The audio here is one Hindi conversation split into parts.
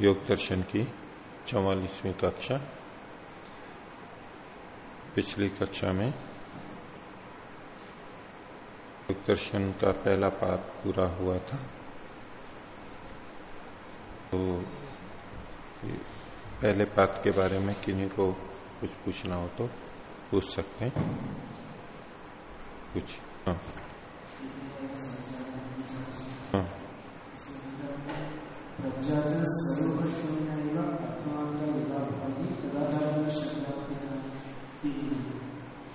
योग दर्शन की चौवालीसवीं कक्षा, पिछली कक्षा में। योग दर्शन का पहला पाठ पूरा हुआ था। तो पहले पाठ के बारे में किन्हीं को कुछ पूछना हो तो पूछ सकते हैं। कुछ। हाँ। हाँ।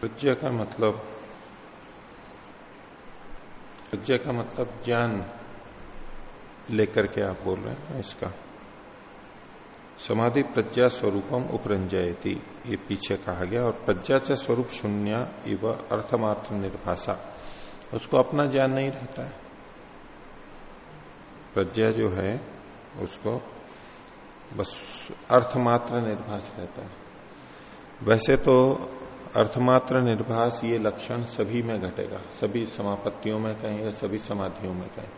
प्रज्ञा का मतलब प्रज्ञा का मतलब ज्ञान लेकर के आप बोल रहे हैं इसका। समाधि प्रज्ञा स्वरूपम उपरंजयती, ये पीछे कहा गया, और प्रज्ञा च स्वरूप शून्य इव अर्थमात्र निर्भाषा, उसको अपना ज्ञान नहीं रहता है। प्रज्ञा जो है उसको, बस अर्थमात्र निर्भाष रहता है। वैसे तो अर्थमात्र निर्भास ये लक्षण सभी में घटेगा, सभी समापत्तियों में कहें या सभी समाधियों में कहें।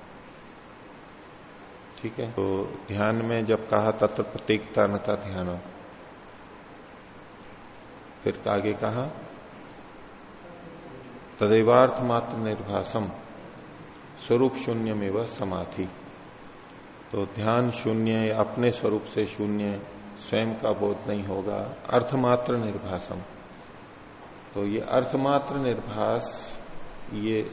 ठीक है? तो ध्यान में जब कहा तत्र प्रत्येकता नता ध्यान। फिर आगे कहा तदैवार्थ मात्र निर्भासम, स्वरूप शून्य में वह समाधि। तो ध्यान शून्य अपने स्वरूप से शून्य स्वयं का बोध नहीं होगा। अर्थमात्र निर्भासम। तो ये अर्थमात्र निर्भास, ये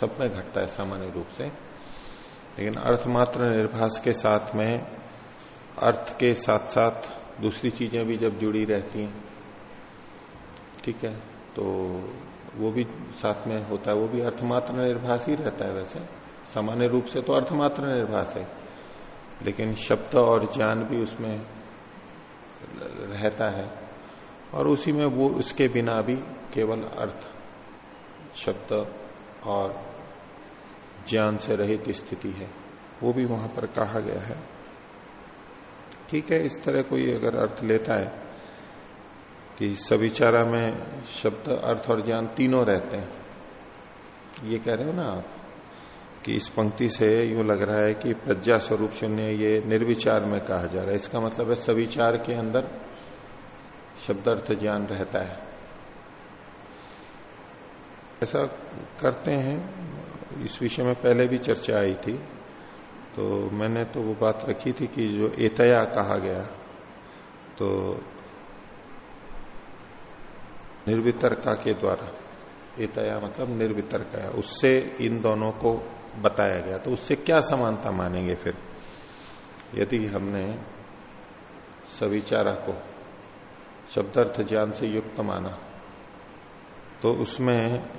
सब में घटता है सामान्य रूप से। लेकिन अर्थमात्र निर्भास के साथ में अर्थ के साथ साथ दूसरी चीज़ें भी जब जुड़ी रहती हैं, ठीक है तो वो भी साथ में होता है, वो भी अर्थमात्र निर्भास ही रहता है वैसे। सामान्य रूप से तो अर्थमात्र निर्भास है। लेकिन शब्द और ज्ञान भी उसमें रहता है। और उसी में वो उसके बिना भी केवल अर्थ, शब्द और ज्ञान से रहित स्थिति है। वो भी वहाँ पर कहा गया है। ठीक है, इस तरह कोई अगर अर्थ लेता है कि सविचारा में शब्द, अर्थ और ज्ञान तीनों रहते हैं। ये कह रहे हो ना आप? कि इस पंक्ति से यूँ लग रहा है कि प्रज्ञा स्वरूप शून्य ये निर्विचार में कहा जा रहा है। इसका मतलब है सविचार के अंदर शब्द अर्थ ज्ञान रहता है। ऐसा करते हैं। इस विषय में पहले भी चर्चा आई थी। तो मैंने तो वो बात रखी थी कि जो एतया कहा गया तो निर्वितरका के द्वारा, एतया मतलब निर्वितरका, उससे इन दोनों को बताया गया तो उससे क्या समानता मानेंगे फिर? यदि हमने सविचारा को शब्दार्थ ज्ञान से युक्त माना तो उसमें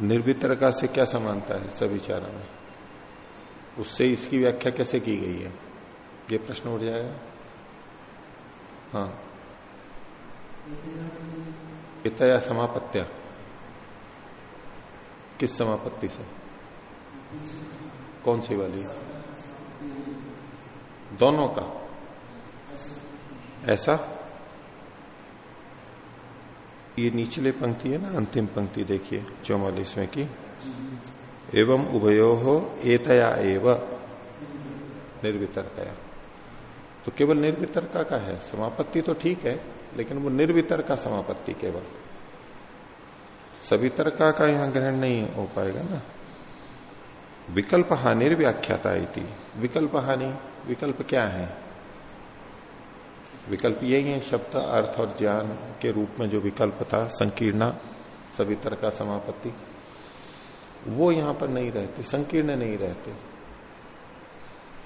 निर्वितरका से क्या समानता है सविचारा में? उससे इसकी व्याख्या कैसे की गई है? ये प्रश्न उठ जाएगा। हाँ। इतया समापत्या। किस समापत्ति से? कौन सी वाली? दोनों का। ऐसा? ये निचले पंक्ति है ना, अंतिम पंक्ति देखिए, चौवालीसवें की। एवं उभयो हो एतया एव, निर्वितरकया। तो केवल निर्वितरका का है, समापत्ति तो ठीक है, लेकिन वो निर्वितर का समापत्ति केवल। सवितरका का यहाँ ग्रहण नहीं हो पाएगा ना। विकल्प हानि व्याख्याता विकल्प हानि विकल्प क्या है? विकल्प यही है, शब्द, अर्थ और ज्ञान के रूप में जो विकल्प था, संकीर्णा सवितर का समापत्ति, वो यहाँ पर नहीं रहते, संकीर्ण नहीं रहते।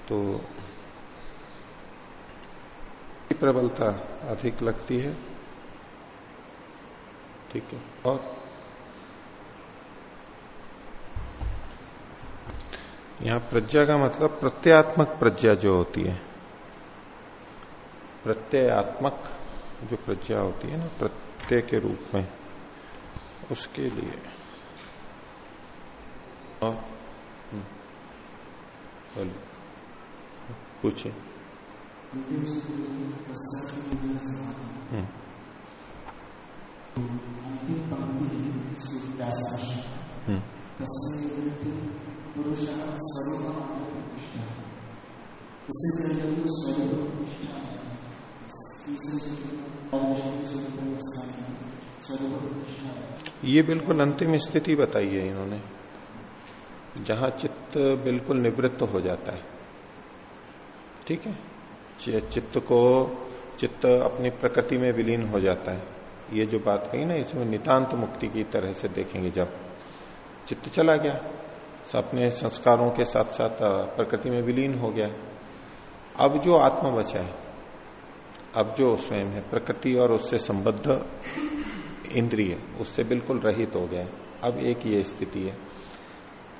तो प्रबलता अधिक लगती है। ठीक है? और यहाँ प्रज्ञा का मतलब प्रत्यात्मक प्रज्ञा जो होती है। प्रत्ययात्मक जो प्रज्ञा होती है ना प्रत्यय के रूप में उसके लिए। और हम्म, ये बिल्कुल अंतिम स्थिति बताई है इन्होंने, जहाँ चित्त बिल्कुल निवृत्त हो जाता है। ठीक है? चित्त को, चित्त अपनी प्रकृति में विलीन हो जाता है। ये जो बात कही ना, इसमें नितांत मुक्ति की तरह से देखेंगे जब चित्त चला गया। अपने संस्कारों के साथ साथ प्रकृति में विलीन हो गया। अब जो आत्मा बचा है, अब जो स्वयं है, प्रकृति और उससे संबद्ध इंद्रिय, उससे बिल्कुल रहित हो गया। अब एक ये स्थिति है।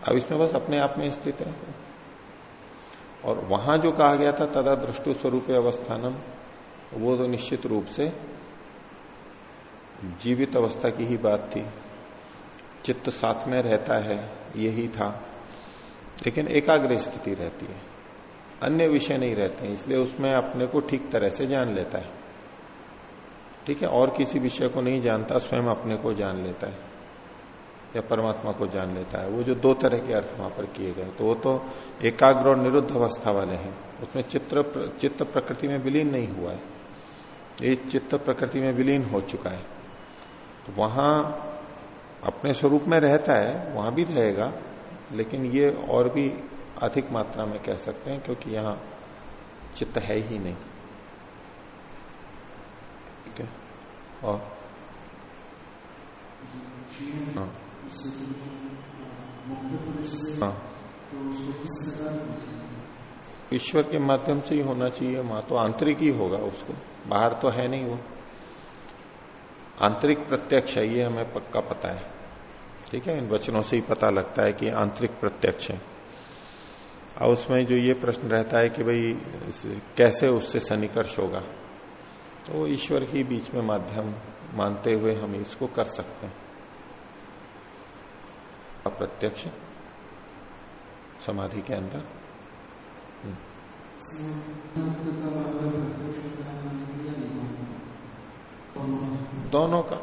अब इसमें बस अपने आप में स्थित है। और वहाँ जो कहा गया था, तदा दृष्टु स्वरूप अवस्थानम, वो तो निश्चित रूप से जीवित अवस्था की ही बात थी। चित्त साथ में रहता है, यही था। लेकिन एकाग्र स्थिति रहती है। अन्य विषय नहीं रहते हैं, इसलिए उसमें अपने को ठीक तरह से जान लेता है। ठीक है, और किसी विषय को नहीं जानता, स्वयं अपने को जान लेता है, या परमात्मा को जान लेता है। वो जो दो तरह के अर्थ वहाँ पर किए गए तो वो तो एकाग्र और निरुद्ध अवस्था वाले हैं। उसमें चित्र चित्त प्रकृति में विलीन नहीं हुआ है। ये चित्त प्रकृति में विलीन हो चुका है। तो वहाँ अपने स्वरूप में रहता है, वहाँ भी रहेगा, लेकिन ये और भी अधिक मात्रा में कह सकते हैं, क्योंकि यहाँ चित्त है ही नहीं। ठीक है? और? हाँ। हाँ। ईश्वर के माध्यम से ही होना चाहिए वहाँ तो आंतरिक ही होगा उसको, बाहर तो है नहीं वो। आंतरिक प्रत्यक्ष है, ये हमें पक्का पता है। ठीक है? इन वचनों से ही पता लगता है कि आंतरिक प्रत्यक्ष है। और उसमें जो ये प्रश्न रहता है कि भाई कैसे उससे सन्निकर्ष होगा? तो ईश्वर ही बीच में माध्यम मानते हुए हम इसको कर सकते हैं। अप्रत्यक्ष समाधि के अंदर। दोनों का।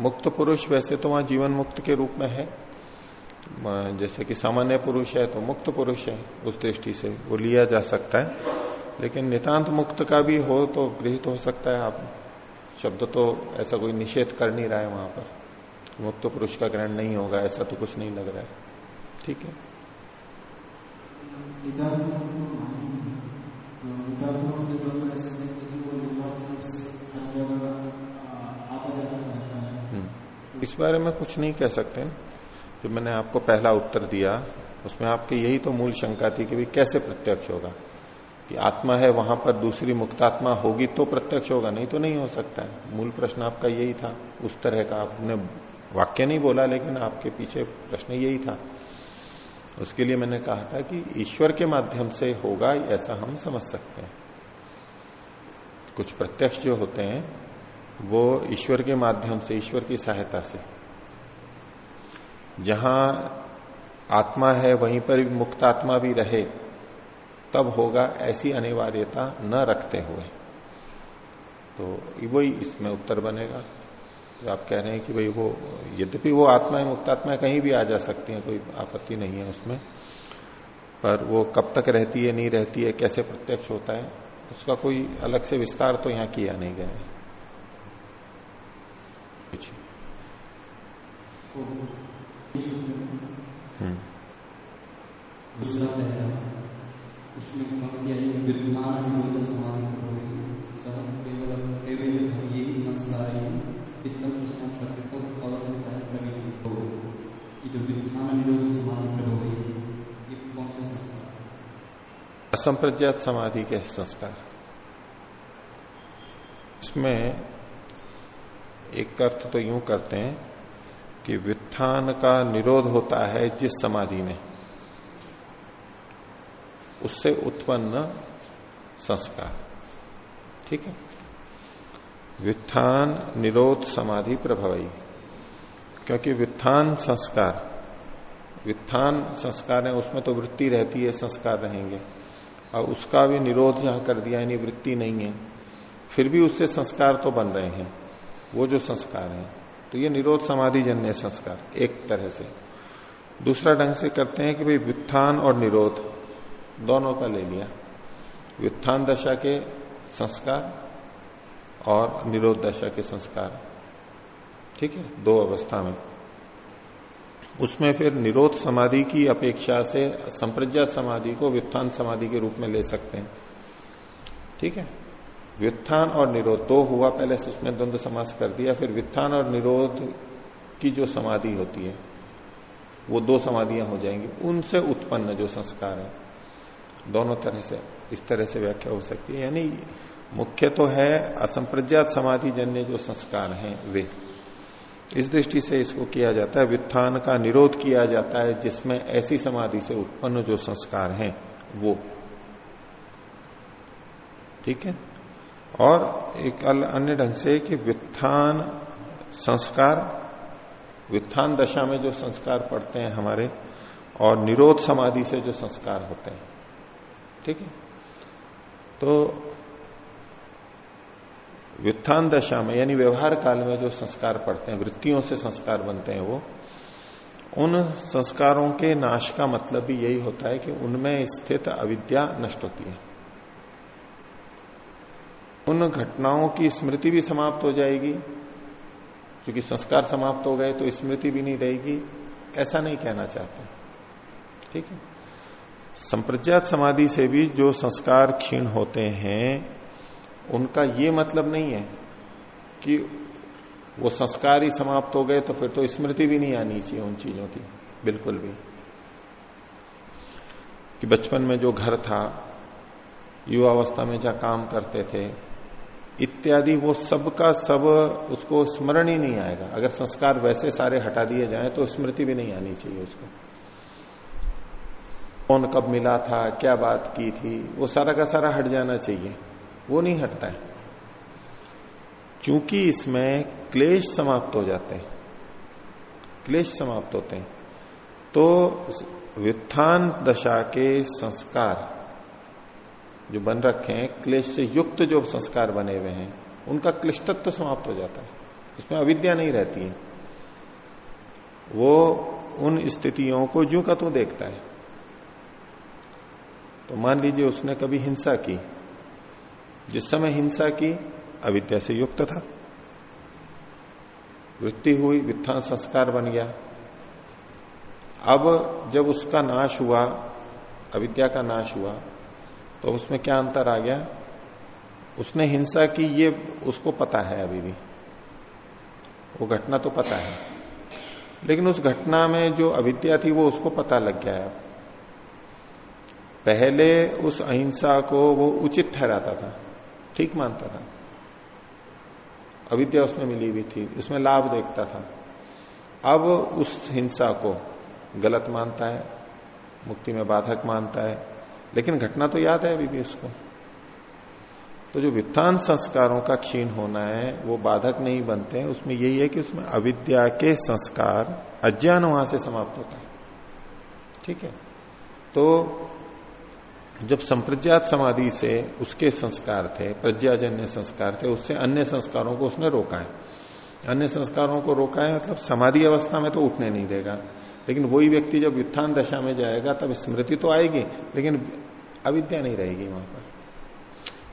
मुक्त पुरुष वैसे तो वहाँ जीवन मुक्त के रूप में है। जैसे कि सामान्य पुरुष है तो मुक्त पुरुष है, उस दृष्टि से वो लिया जा सकता है। लेकिन नितांत मुक्त का भी हो तो गृहित हो सकता है। आप, शब्द तो ऐसा कोई निषेध कर नहीं रहा है वहाँ पर। मुक्त पुरुष का ग्रहण नहीं होगा, ऐसा तो कुछ नहीं लग रहा है। ठीक है? इस बारे में कुछ नहीं कह सकते। जो मैंने आपको पहला उत्तर दिया, उसमें आपकी यही तो मूल शंका थी कि भाई कैसे प्रत्यक्ष होगा। कि आत्मा है, वहाँ पर दूसरी मुक्तात्मा होगी तो प्रत्यक्ष होगा, नहीं तो नहीं हो सकता है। मूल प्रश्न आपका यही था। उस तरह का आपने वाक्य नहीं बोला, लेकिन आपके पीछे प्रश्न यही था। उसके लिए मैंने कहा था कि ईश्वर के माध्यम से होगा, ऐसा हम समझ सकते हैं। कुछ प्रत्यक्ष जो होते हैं वो ईश्वर के माध्यम से, ईश्वर की सहायता से। जहाँ आत्मा है, वहीं पर मुक्त आत्मा भी रहे, तब होगा ऐसी अनिवार्यता न रखते हुए। तो वही इसमें उत्तर बनेगा। तो आप कह रहे हैं कि भाई वो, यद्यपि वो आत्मा है, मुक्त आत्मा कहीं भी आ जा सकती है, कोई आपत्ति नहीं है उसमें। पर वो कब तक रहती है, नहीं रहती है, कैसे प्रत्यक्ष होता है, उसका कोई अलग से विस्तार तो यहाँ किया नहीं गया है। दूसरा पहला उसमें यही संस्कार है अवस्था हो ये जो विद्वान निरोध समाधि पर ये कौन से संस्कार असंप्रज्ञात समाधि के संस्कार इसमें एक अर्थ तो यूँ करते हैं कि वित्थान का निरोध होता है जिस समाधि में। उससे उत्पन्न संस्कार। ठीक है? वित्थान निरोध, समाधि प्रभावी क्योंकि वित्थान संस्कार वित्थान संस्कार है, उसमें तो वृत्ति रहती है, संस्कार रहेंगे। और उसका भी निरोध यहाँ कर दिया, यानी वृत्ति नहीं है। फिर भी उससे संस्कार तो बन रहे हैं। वो जो संस्कार है। तो ये निरोध समाधि जन्य संस्कार, एक तरह से। दूसरा ढंग से करते हैं कि भाई वित्थान और निरोध, दोनों का ले लिया। व्युत्थान दशा के संस्कार और निरोध दशा के संस्कार। ठीक है? दो अवस्था में। उसमें फिर निरोध समाधि की अपेक्षा से संप्रज्ञात समाधि को व्युत्थान समाधि के रूप में ले सकते हैं। ठीक है? व्युत्थान और निरोध, दो हुआ पहले से उसमें द्वंद्व समास कर दिया, फिर व्युत्थान और निरोध की जो समाधि होती है, वो दो समाधियाँ हो जाएँगी। उनसे उत्पन्न जो संस्कार है, दोनों तरह से, इस तरह से व्याख्या हो सकती है। यानी मुख्य तो है असंप्रज्ञात समाधि जन्य जो संस्कार हैं, वे। इस दृष्टि से इसको किया जाता है, व्युत्थान का निरोध किया जाता है, जिसमें ऐसी समाधि से उत्पन्न जो संस्कार हैं, वो। ठीक है? और एक अन्य ढंग से कि व्युत्थान संस्कार, व्युत्थान दशा में जो संस्कार पड़ते हैं हमारे, और निरोध समाधि से जो संस्कार होते हैं। ठीक है? तो व्युत्थान दशा में, यानी व्यवहार काल में जो संस्कार पड़ते हैं, वृत्तियों से संस्कार बनते हैं वो, उन संस्कारों के नाश का मतलब भी यही होता है कि उनमें स्थित अविद्या नष्ट होती है। उन घटनाओं की स्मृति भी समाप्त हो जाएगी। क्योंकि संस्कार समाप्त हो गए तो स्मृति भी नहीं रहेगी। ऐसा नहीं कहना चाहते। ठीक है? संप्रज्ञात समाधि से भी जो संस्कार क्षीण होते हैं, उनका ये मतलब नहीं है कि वो संस्कार ही समाप्त हो गए तो फिर तो स्मृति भी नहीं आनी चाहिए उन चीज़ों की। बिल्कुल भी। कि बचपन में जो घर था, युवावस्था में जहाँ काम करते थे इत्यादि, वो सब का सब उसको स्मरण ही नहीं आएगा। अगर संस्कार वैसे सारे हटा दिए जाए तो स्मृति भी नहीं आनी चाहिए उसको। कौन कब मिला था, क्या बात की थी, वो सारा का सारा हट जाना चाहिए। वो नहीं हटता है। चूँकि इसमें क्लेश समाप्त हो जाते हैं। क्लेश समाप्त होते हैं। तो व्युत्थान दशा के संस्कार जो बन रखे हैं, क्लेश से युक्त जो संस्कार बने हुए हैं, उनका क्लिष्टत्व समाप्त हो जाता है। उसमें अविद्या नहीं रहती है। वो उन स्थितियों को जो का तो देखता है। तो मान लीजिए उसने कभी हिंसा की, जिस समय हिंसा की, अविद्या से युक्त था। वृत्ति हुई, वित्थान संस्कार बन गया। अब जब उसका नाश हुआ, अविद्या का नाश हुआ तो उसमें क्या अंतर आ गया? उसने हिंसा की, ये उसको पता है अभी भी। वो घटना तो पता है। लेकिन उस घटना में जो अविद्या थी, वो उसको पता लग गया है। पहले उस अहिंसा को वो उचित ठहराता था, ठीक मानता था। अविद्या उसमें मिली हुई थी, उसमें लाभ देखता था। अब उस हिंसा को गलत मानता है, मुक्ति में बाधक मानता है लेकिन घटना तो याद है अभी भी उसको। तो जो वित्तान संस्कारों का क्षीण होना है, वो बाधक नहीं बनते हैं। उसमें यही है कि उसमें अविद्या के संस्कार अज्ञान वहाँ से समाप्त होता है। ठीक है? तो जब संप्रज्ञात समाधि से उसके संस्कार थे, प्रज्ञाजन्य संस्कार थे, उससे अन्य संस्कारों को उसने रोका है। अन्य संस्कारों को रोका है मतलब समाधि अवस्था में तो उठने नहीं देगा। लेकिन वही व्यक्ति जब व्युत्थान दशा में जाएगा, तब स्मृति तो आएगी, लेकिन अविद्या नहीं रहेगी वहाँ पर।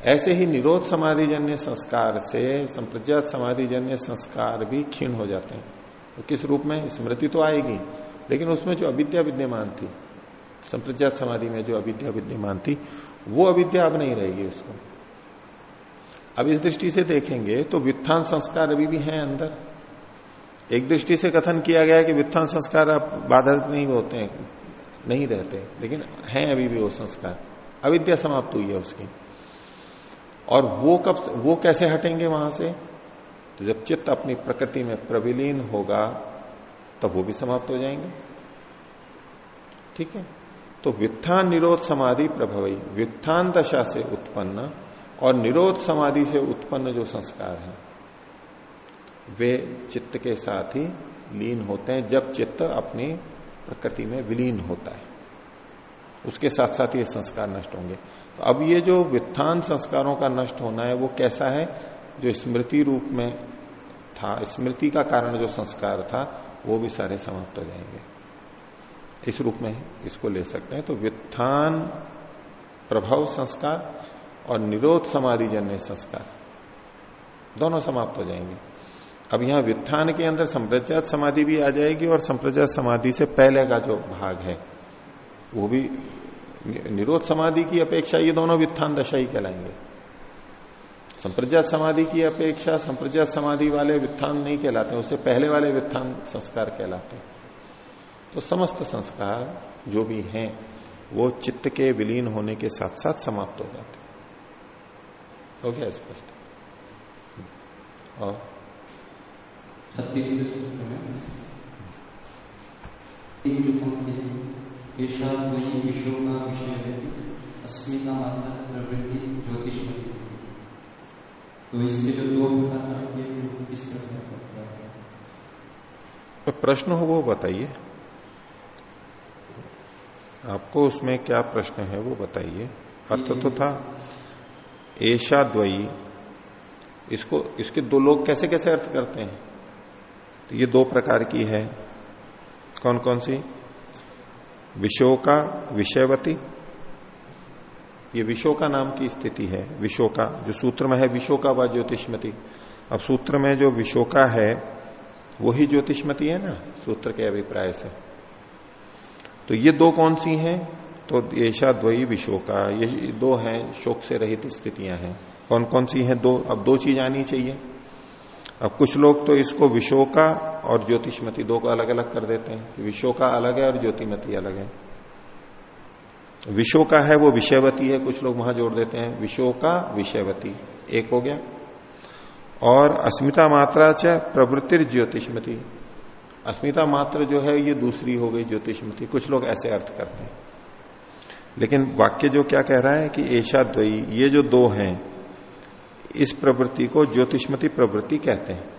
ऐसे ही निरोध समाधि जन्य संस्कार से, संप्रज्ञात समाधिजन्य संस्कार भी क्षीण हो जाते हैं। तो किस रूप में? स्मृति तो आएगी, लेकिन उसमें जो अविद्या विद्यमान थी, संप्रज्ञात समाधि में जो अविद्या विद्यमान थी, वो अविद्या अब नहीं रहेगी उसको। अब इस दृष्टि से देखेंगे तो व्युत्थान संस्कार अभी भी हैं अंदर। एक दृष्टि से कथन किया गया कि व्युत्थान संस्कार अब बाधक नहीं होते हैं, नहीं रहते लेकिन हैं अभी भी वो संस्कार। अविद्या समाप्त हुई है उसकी। और वो कब वो कैसे हटेंगे वहाँ से? तो जब चित्त अपनी प्रकृति में प्रविलीन होगा, तब वो भी समाप्त हो जाएँगे। ठीक है? तो व्युत्थान निरोध समाधि प्रभवई व्युत्थान दशा से उत्पन्न और निरोध समाधि से उत्पन्न जो संस्कार है वे चित्त के साथ ही लीन होते हैं, जब चित्त अपनी प्रकृति में विलीन होता है। उसके साथ साथ ये संस्कार नष्ट होंगे। तो अब ये जो व्युत्थान संस्कारों का नष्ट होना है, वो कैसा है? जो स्मृति रूप में था, स्मृति का कारण जो संस्कार था, वो भी सारे समाप्त हो जाएँगे। इस रूप में इसको ले सकते हैं। तो व्युत्थान, प्रभाव संस्कार और निरोध समाधि जन्य संस्कार, दोनों समाप्त हो जाएँगे। अब यहाँ वित्थान के अंदर संप्रजात समाधि भी आ जाएगी और संप्रजात समाधि से पहले का जो भाग है, वो भी निरोध समाधि की अपेक्षा ये दोनों वित्थान दशा ही कहलाएँगे। संप्रजात समाधि की अपेक्षा संप्रजात समाधि वाले वित्थान नहीं कहलाते उससे पहले वाले वित्थान संस्कार कहलाते तो समस्त संस्कार जो भी हैं, वो चित्त के विलीन होने के साथ साथ समाप्त हो जाते हो गया स्पष्ट। और छत्तीसवें सूत्र में तीन जो पंक्ति है ईर्षाद वही का विषय है अस्मिता मात्रा प्रवृत्ति ज्योतिषमती तो इसके जो दो किस तो प्रश्न हो वो बताइए। आपको उसमें क्या प्रश्न है वो बताइए। अर्थ तो था ऐशा द्वयी। इसको इसके दो लोग कैसे कैसे अर्थ करते हैं? तो ये दो प्रकार की है। कौन कौन सी? विशोका, विषयवती। ये विशोका नाम की स्थिति है। विशोका, जो सूत्र में है, विशोका व ज्योतिषमती। अब सूत्र में जो विशोका है, वही ज्योतिषमती है ना, सूत्र के अभिप्राय से। तो ये दो कौन सी हैं? तो ऐशा द्वयी विशोका। ये दो हैं, शोक से रहित स्थितियाँ हैं। कौन कौन सी हैं? दो, अब दो चीज़ आनी चाहिए। अब कुछ लोग तो इसको विशोका और ज्योतिषमती, दो को अलग अलग कर देते हैं कि विशोका अलग है और ज्योतिमती अलग है। विशोका है वो विषयवती है, कुछ लोग वहाँ जोड़ देते हैं, विशोका, विषयवती, एक हो गया। और अस्मिता मात्रा च प्रवृत्ति ज्योतिषमती। अस्मिता मात्र जो है, ये दूसरी हो गई ज्योतिषमती। कुछ लोग ऐसे अर्थ करते हैं। लेकिन वाक्य जो क्या कह रहा है कि ऐशा द्वयी, ये जो दो हैं इस प्रवृत्ति को ज्योतिषमती प्रवृत्ति कहते हैं।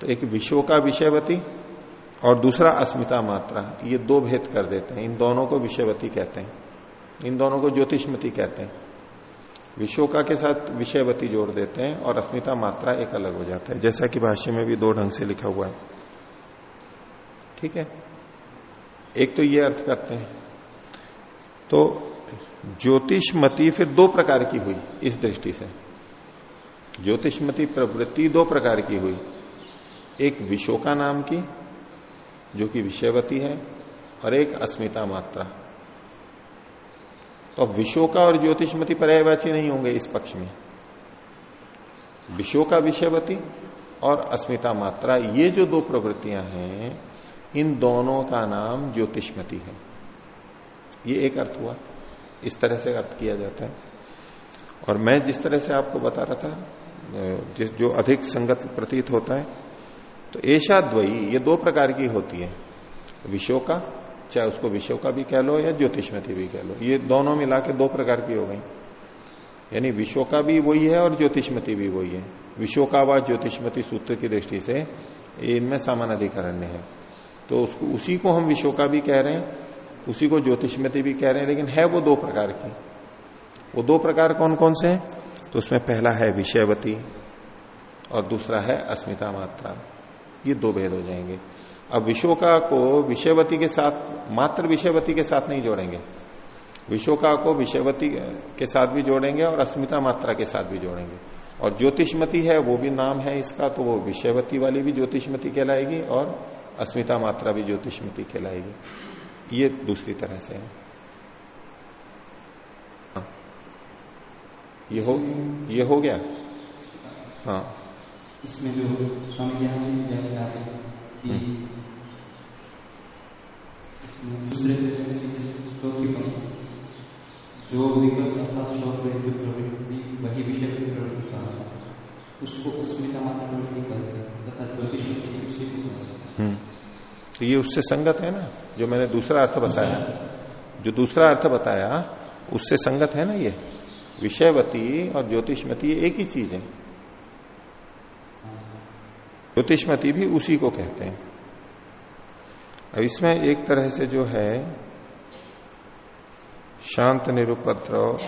तो एक विश्व का विषयवती और दूसरा अस्मिता मात्रा, ये दो भेद कर देते हैं। इन दोनों को विषयवती कहते हैं। इन दोनों को ज्योतिषमती कहते हैं। विशोका के साथ विषयवती जोड़ देते हैं और अस्मिता मात्रा एक अलग हो जाता है। जैसा कि भाष्य में भी दो ढंग से लिखा हुआ है। ठीक है? एक तो ये अर्थ करते हैं। तो ज्योतिषमती फिर दो प्रकार की हुई इस दृष्टि से। ज्योतिषमती प्रवृत्ति दो प्रकार की हुई। एक विशोका नाम की, जो कि विषयवती है, और एक अस्मिता मात्रा। तो अब विशोका और ज्योतिषमती पर्यायवाची नहीं होंगे इस पक्ष में। विशोका विषयवती और अस्मिता मात्रा, ये जो दो प्रवृत्तियाँ हैं, इन दोनों का नाम ज्योतिषमती है। ये एक अर्थ हुआ। इस तरह से अर्थ किया जाता है। और मैं जिस तरह से आपको बता रहा था जिस, जो अधिक संगत प्रतीत होता है तो ऐशा द्वयी ये दो प्रकार की होती है। विषयों का, चाहे उसको विषयों का भी कह लो या ज्योतिषमती भी कह लो, ये दोनों मिला के दो प्रकार की हो गई। यानी विश्व का भी वही है और ज्योतिषमती भी वही है। विश्व का व ज्योतिषमती सूत्र की दृष्टि से इनमें सामान्य अधिकरण्य है। तो उसको, उसी को हम विश्व का भी कह रहे हैं, उसी को ज्योतिषमती भी कह रहे हैं, लेकिन है वो दो प्रकार की। वो दो प्रकार कौन कौन से हैं? तो उसमें पहला है विषयवती और दूसरा है अस्मिता मात्रा। ये दो भेद हो जाएँगे। अब विशोका को विषयवती के साथ, मात्र विषयवती के साथ नहीं जोड़ेंगे। विशोका को विषयवती के साथ भी जोड़ेंगे और अस्मिता मात्रा के साथ भी जोड़ेंगे। और ज्योतिषमती है, वो भी नाम है इसका तो वो विषयवती वाली भी ज्योतिषमती कहलाएगी और अस्मिता मात्रा भी ज्योतिषमती कहलाएगी। ये दूसरी तरह से है। ये हो ये हो गया? हाँ। इसमें जो स्वामी कि दूसरे चौथी जो विकल्प अर्थात शौक रहित प्रवृत्ति वही विषय की प्रवृत्ति कहा उसको अस्मिता मात्र प्रवृत्ति कहते तथा ज्योतिष उसी को तो ये उससे संगत है ना? जो मैंने दूसरा अर्थ बताया। जो दूसरा अर्थ बताया उससे संगत है ना ये? विषयवती और ज्योतिषमती एक ही चीज़ है। ज्योतिषमती भी उसी को कहते हैं। अब इसमें एक तरह से जो है, शांत निरुपद्रव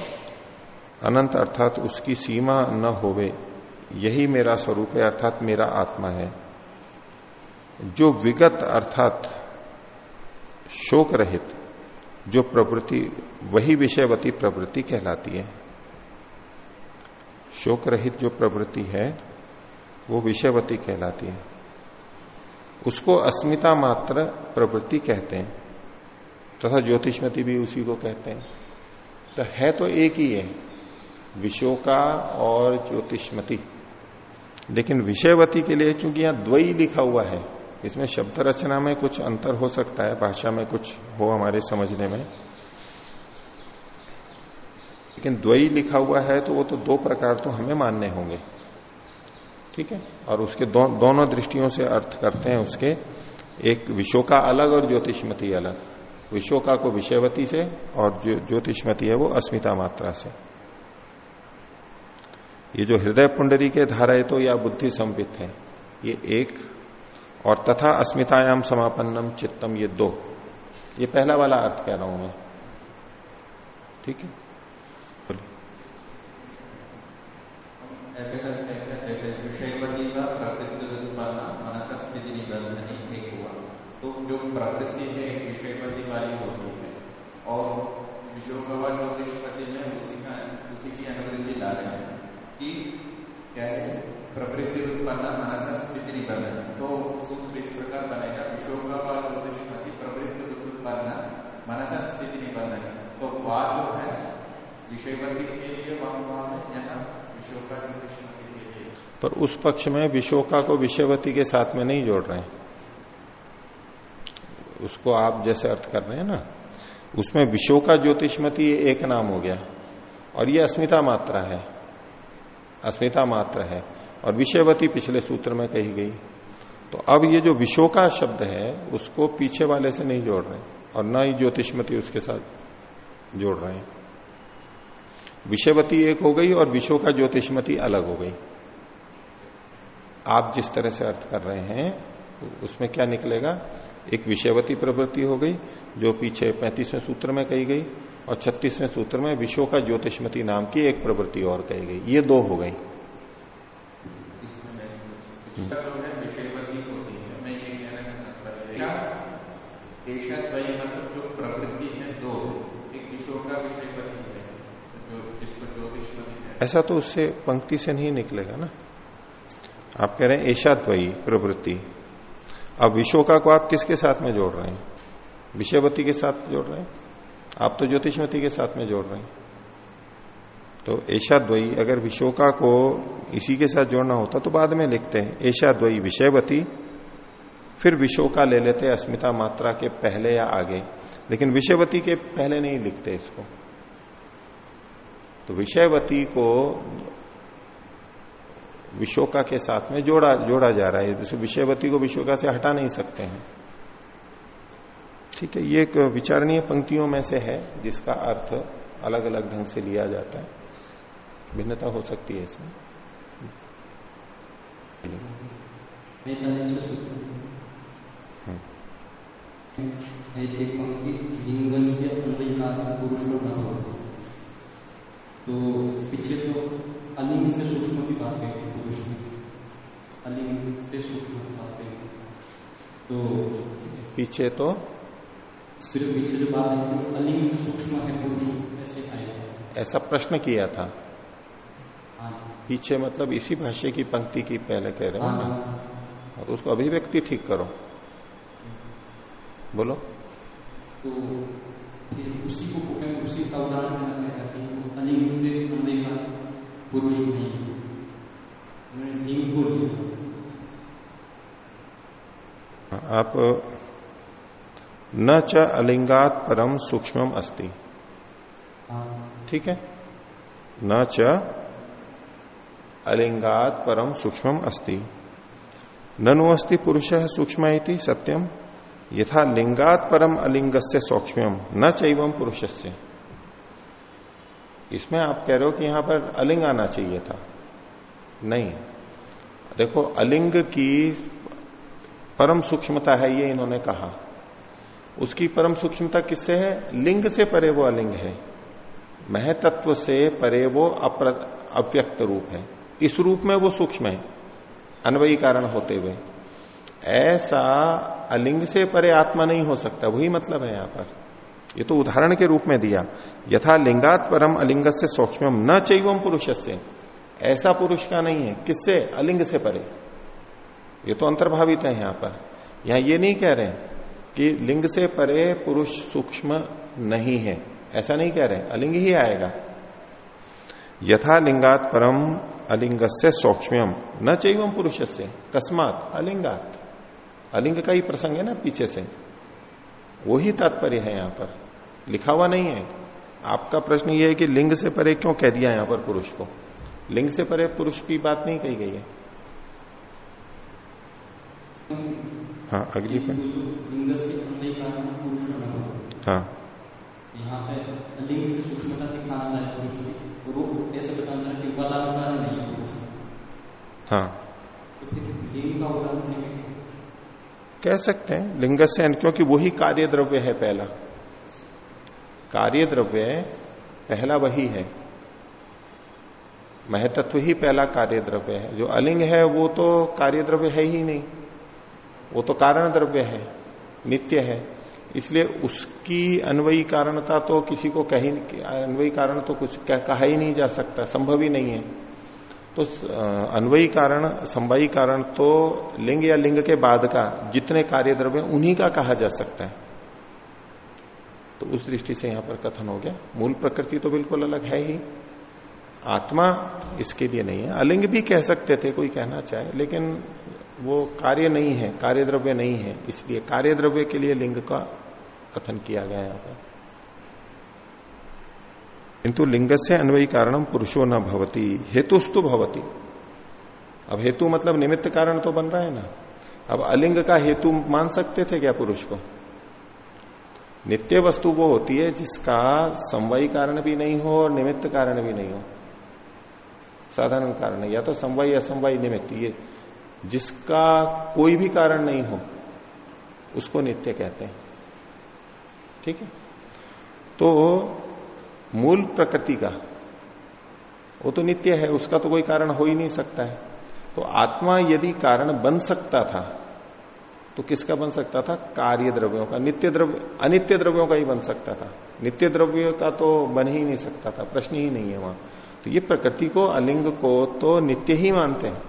अनंत अर्थात उसकी सीमा न होवे, यही मेरा स्वरूप है, अर्थात मेरा आत्मा है। जो विगत अर्थात शोक रहित, जो प्रवृत्ति, वही विषयवती प्रवृत्ति कहलाती है। शोक रहित जो प्रवृत्ति है, वो विषयवती कहलाती है। उसको अस्मिता मात्र प्रवृत्ति कहते हैं, तथा ज्योतिषमती भी उसी को कहते हैं। तो है तो एक ही है विशोका और ज्योतिषमती। लेकिन विषयवती के लिए चूँकि यहाँ द्वई लिखा हुआ है, इसमें शब्द रचना में कुछ अंतर हो सकता है, भाषा में कुछ हो हमारे समझने में। लेकिन द्वई लिखा हुआ है तो वो तो दो प्रकार तो हमें मानने होंगे। ठीक है? और उसके दो, दोनों दृष्टियों से अर्थ करते हैं उसके। एक विशोका अलग और ज्योतिषमती अलग। विशोका को विषयवती से और जो ज्योतिषमती है वो अस्मिता मात्रा से। ये जो हृदय पुंडरी के धारा तो या बुद्धि संपित है ये एक और तथा अस्मितायाम समापन्नम चित्तम ये दो। ये पहला वाला अर्थ कह रहा हूँ मैं। ठीक है? ऐसे करते हैं जैसे विषयवती का प्रकृति मनसा स्थिति निबंध नहीं एक हुआ। तो जो प्रकृति है, एक विषयवती वाली होती है। और विषयोगवा ज्योतिषपति में उसी का, उसी की अनुवृत्ति ला रहे हैं कि क्या है? प्रवृत्ति उत्पन्न मनसा स्थिति निबंधन। तो सूत्र इस प्रकार बनेगा विशोकवा ज्योतिषपति प्रवृत्ति उत्पन्न मनसा स्थिति निबंधन। तो वाद जो है विषयवती के लिए वहाँ है यहाँ पर उस पक्ष में विशोका को विषयवती के साथ में नहीं जोड़ रहे हैं। उसको आप जैसे अर्थ कर रहे हैं ना। उसमें विशोका ज्योतिषमती एक नाम हो गया। और ये अस्मिता मात्रा है। अस्मिता मात्र है। और विषयवती पिछले सूत्र में कही गई। तो अब ये जो विशोका शब्द है, उसको पीछे वाले से नहीं जोड़ रहे और ना ही ज्योतिषमती उसके साथ जोड़ रहे हैं। विषयवती एक हो गई और विषो का ज्योतिषमती अलग हो गई। आप जिस तरह से अर्थ कर रहे हैं, उसमें क्या निकलेगा? एक विषयवती प्रवृत्ति हो गई, जो पीछे पैंतीसवें सूत्र में कही गई और छत्तीसवें सूत्र में विश्व का ज्योतिषमती नाम की एक प्रवृत्ति और कही गई। ये दो हो गई। मतलब जो प्रवृत्ति है दो एक विश्व का विषयवती है जो जिसको ज्योतिषपति है ऐसा तो उससे पंक्ति से नहीं निकलेगा ना। आप कह रहे हैं ऐशाद्वयी प्रवृत्ति। अब विशोका को आप किसके साथ में जोड़ रहे हैं? विषयवती के साथ जोड़ रहे हैं? आप तो ज्योतिषमती के साथ में जोड़ रहे हैं। तो ऐशा द्वयी अगर विशोका को इसी के साथ जोड़ना होता तो बाद में लिखते हैं ऐशा द्वयी विषयवती। फिर विशोका ले लेते अस्मिता मात्रा के पहले या आगे। लेकिन विषयवती के पहले नहीं लिखते इसको। तो विषयवती को विशोका के साथ में जोड़ा जोड़ा जा रहा है। जैसे विषयवती को विशोका से हटा नहीं सकते हैं। ठीक है ये एक विचारणीय पंक्तियों में से है जिसका अर्थ अलग अलग ढंग से लिया जाता है। भिन्नता हो सकती है इसमें। तो पीछे तो अलिंग से सूक्ष्म की बात है पुरुष में। अलिंग से सूक्ष्म की बात है तो पीछे तो सिर्फ़ पीछे जो बात है अलिंग से सूक्ष्म है पुरुष ऐसे आएगा ऐसा प्रश्न किया था। हाँ पीछे मतलब इसी भाष्य की पंक्ति की पहले कह रहे हो ना? और उसको अभिव्यक्ति ठीक करो। बोलो। तो उसी को मैं उसी का उदाहरण देना चाहता हूँ अलिंग से अन्वय का पुरुष नहीं उन्होंने लिंग को लिया आप न च अलिंगात परम सूक्ष्म अस्ति। हाँ। ठीक है? न च अलिंगात परम सूक्ष्मम अस्ति। ननु अस्ति पुरुष सूक्ष्म सत्यम। यथा लिंगात परम अलिंग से सौक्ष्म्यम, न चैवम पुरुष इसमें आप कह रहे हो कि यहाँ पर अलिंग आना चाहिए था। नहीं। देखो, अलिंग की परम सूक्ष्मता है, ये इन्होंने कहा। उसकी परम सूक्ष्मता किससे है? लिंग से परे वो अलिंग है। महतत्व से परे वो अव्यक्त रूप है। इस रूप में वो सूक्ष्म है, अनवयी कारण होते हुए। ऐसा अलिंग से परे आत्मा नहीं हो सकता, वही मतलब है यहाँ पर। ये तो उदाहरण के रूप में दिया, यथा लिंगात परम अलिंग से सूक्ष्म न चैवम पुरुष से ऐसा पुरुष का नहीं है, किससे? अलिंग से परे। ये तो अंतर्भावित है यहाँ पर। यहाँ ये नहीं कह रहे कि लिंग से परे पुरुष सूक्ष्म नहीं है। ऐसा नहीं कह रहे, अलिंग ही आएगा। यथा लिंगात परम अलिंग से सौक्ष्म्यम न चाहिए पुरुष से कस्मात अलिंगात। अलिंग का ही प्रसंग है ना पीछे से। वो ही तात्पर्य है यहाँ पर। लिखा हुआ नहीं है। आपका प्रश्न ये है कि लिंग से परे क्यों कह दिया यहाँ पर पुरुष को? लिंग से परे पुरुष की बात नहीं कही गई है। हाँ अगली पे लिंग से अन्वय पुरुष हाँ। यहाँ पे लिंग से सूक्ष्मता दिखाना चाहे पुरुष की वो ऐसे बताना चाहे कि बला नहीं पुरुष। हाँ। तो फिर लिंग का उदाहरण है कह सकते हैं लिंग से क्योंकि वही कार्य द्रव्य है पहला। कार्य द्रव्य पहला वही है। महतत्व ही पहला कार्य द्रव्य है। जो अलिंग है, वो तो कार्य द्रव्य है ही नहीं। वो तो कारण द्रव्य है, नित्य है। इसलिए उसकी अन्वयी कारणता तो किसी को कही, अन्वयी कारण तो कुछ कहा ही नहीं जा सकता, संभव ही नहीं है। तो अन्वयी कारण संवाई कारण तो लिंग या लिंग के बाद का जितने कार्य द्रव्य उन्हीं का कहा जा सकता है। तो उस दृष्टि से यहाँ पर कथन हो गया। मूल प्रकृति तो बिल्कुल अलग है ही। आत्मा इसके लिए नहीं है। अलिंग भी कह सकते थे, कोई कहना चाहे, लेकिन वो कार्य नहीं है कार्य द्रव्य नहीं है। इसलिए कार्य द्रव्य के लिए लिंग का कथन किया गया यहाँ पर। किंतु लिंग से अन्वयी कारणम पुरुषो न भवती, हेतुस्तु भवती। अब हेतु मतलब निमित्त कारण तो बन रहा है ना। अब अलिंग का हेतु मान सकते थे क्या पुरुष को? नित्य वस्तु वो होती है जिसका समवायी कारण भी नहीं हो और निमित्त कारण भी नहीं हो। साधारण कारण या तो समवायी, असमवायी, निमित्त, ये जिसका कोई भी कारण नहीं हो, उसको नित्य कहते हैं। ठीक है? तो मूल प्रकृति का। वो तो नित्य है, उसका तो कोई कारण हो ही नहीं सकता है। तो आत्मा यदि कारण बन सकता था तो किसका बन सकता था? कार्य द्रव्यों का। नित्य द्रव्य, अनित्य द्रव्यों का ही बन सकता था। नित्य द्रव्यों का तो बन ही नहीं सकता था, प्रश्न ही नहीं है वहाँ। तो ये प्रकृति को अलिंग को तो नित्य ही मानते हैं।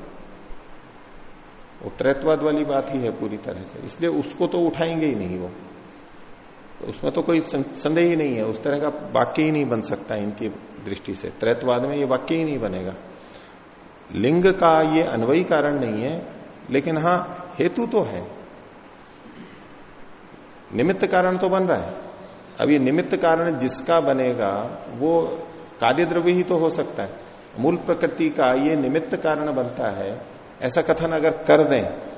वो त्रैतवाद वाली बात ही है पूरी तरह से। इसलिए उसको तो उठाएँगे ही नहीं वो। उसमें तो कोई संदेह ही नहीं है, उस तरह का वाक्य ही नहीं बन सकता इनकी दृष्टि से। त्रैतवाद में ये वाक्य ही नहीं बनेगा। लिंग का ये अनवयी कारण नहीं है, लेकिन हाँ हेतु तो है। निमित्त कारण तो बन रहा है। अब ये निमित्त कारण जिसका बनेगा, वो कार्य द्रव्य ही तो हो सकता है। मूल प्रकृति का ये निमित्त कारण बनता है, ऐसा कथन अगर कर दें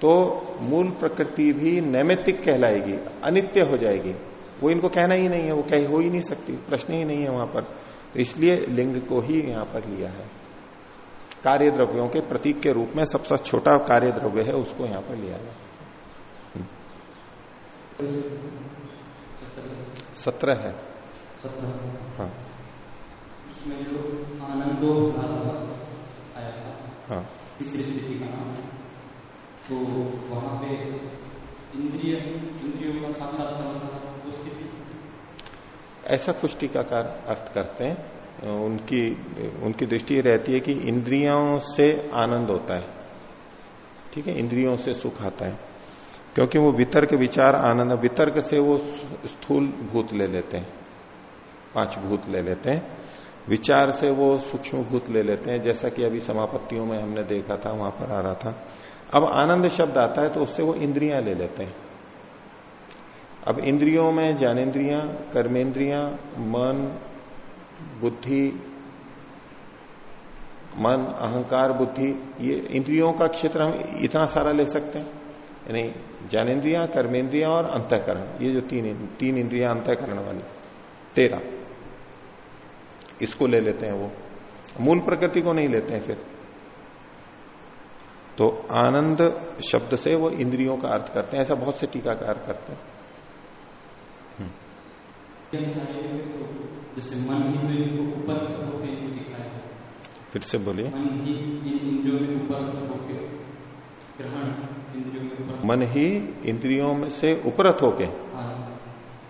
तो मूल प्रकृति भी नैमित्तिक कहलाएगी अनित्य हो जाएगी। वो इनको कहना ही नहीं है वो कहीं हो ही नहीं सकती प्रश्न ही नहीं है वहाँ पर। तो इसलिए लिंग को ही यहाँ पर लिया है। कार्य द्रव्यों के प्रतीक के रूप में सबसे छोटा कार्य द्रव्य है उसको यहाँ पर लिया गया। सत्रह है। सत्रह हाँ जो आनंदो हाँ तीसरी स्थिति का नाम तो वहाँ पे इंद्रिय, इंद्रियों का साक्षात्कार ऐसा कुछ टीकाकार अर्थ करते हैं। उनकी उनकी दृष्टि रहती है कि इंद्रियों से आनंद होता है। ठीक है? इंद्रियों से सुख आता है। क्योंकि वो वितर्क विचार आनंद, वितर्क से वो स्थूल भूत ले लेते हैं। पाँच भूत ले लेते हैं। विचार से वो सूक्ष्म भूत ले लेते हैं। जैसा कि अभी समापत्तियों में हमने देखा था, वहाँ पर आ रहा था। अब आनंद शब्द आता है तो उससे वो इंद्रियाँ ले लेते हैं। अब इंद्रियों में ज्ञानेन्द्रियाँ कर्मेंद्रियाँ, मन, बुद्धि, मन, अहंकार, बुद्धि, ये इंद्रियों का क्षेत्र हम इतना सारा ले सकते हैं। यानी ज्ञानेन्द्रियाँ कर्मेंद्रियाँ और अंतकरण, ये जो तीन तीन इंद्रिया अंतकरण वाली, तेरह। इसको ले लेते हैं वो। मूल प्रकृति को नहीं लेते हैं फिर। तो आनंद शब्द से वो इंद्रियों का अर्थ करते हैं ऐसा बहुत से टीकाकार करते हैं। कैसा है तो जैसे मन ही तो इनको ऊपर होते हुए दिखाया है। फिर से बोलिए। मन ही इंद्रियों में ऊपर होके ग्रहण इंद्रियों के ऊपर मन ही इंद्रियों में से उपरत होके। हाँ,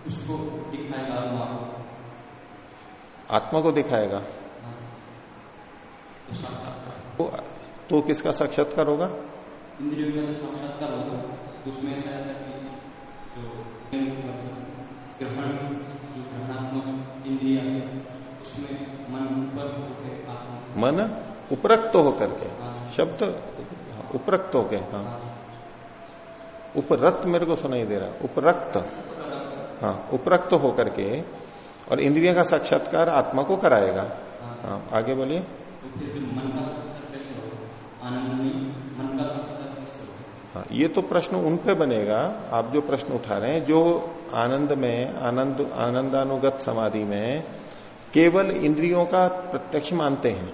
उसको दिखाएगा आत्मा को। आत्मा को दिखाएगा। हाँ। तो तो, तो किसका साक्षात्कार होगा? इंद्रियों का साक्षात्कार होगा। तो उसमें ऐसा है कि ग्रहण जो ग्रहणात्मक इंद्रिया उसमें मन ऊपर होकर मन उपरक्त होकर के? हाँ। शब्द हाँ, उपरक्त होके हाँ। हाँ, उपरक्त मेरे को सुनाई दे रहा उपरक्त। हाँ उपरक्त होकर के और इंद्रिय का साक्षात्कार आत्मा को कराएगा। हाँ। आगे बोलिए तो फिर भी मन का साक्षात्कार कैसे होगा हाँ ये तो प्रश्न उन पे बनेगा, आप जो प्रश्न उठा रहे हैं, जो आनंद में, आनंद, आनंदानुगत समाधि में केवल इंद्रियों का प्रत्यक्ष मानते हैं।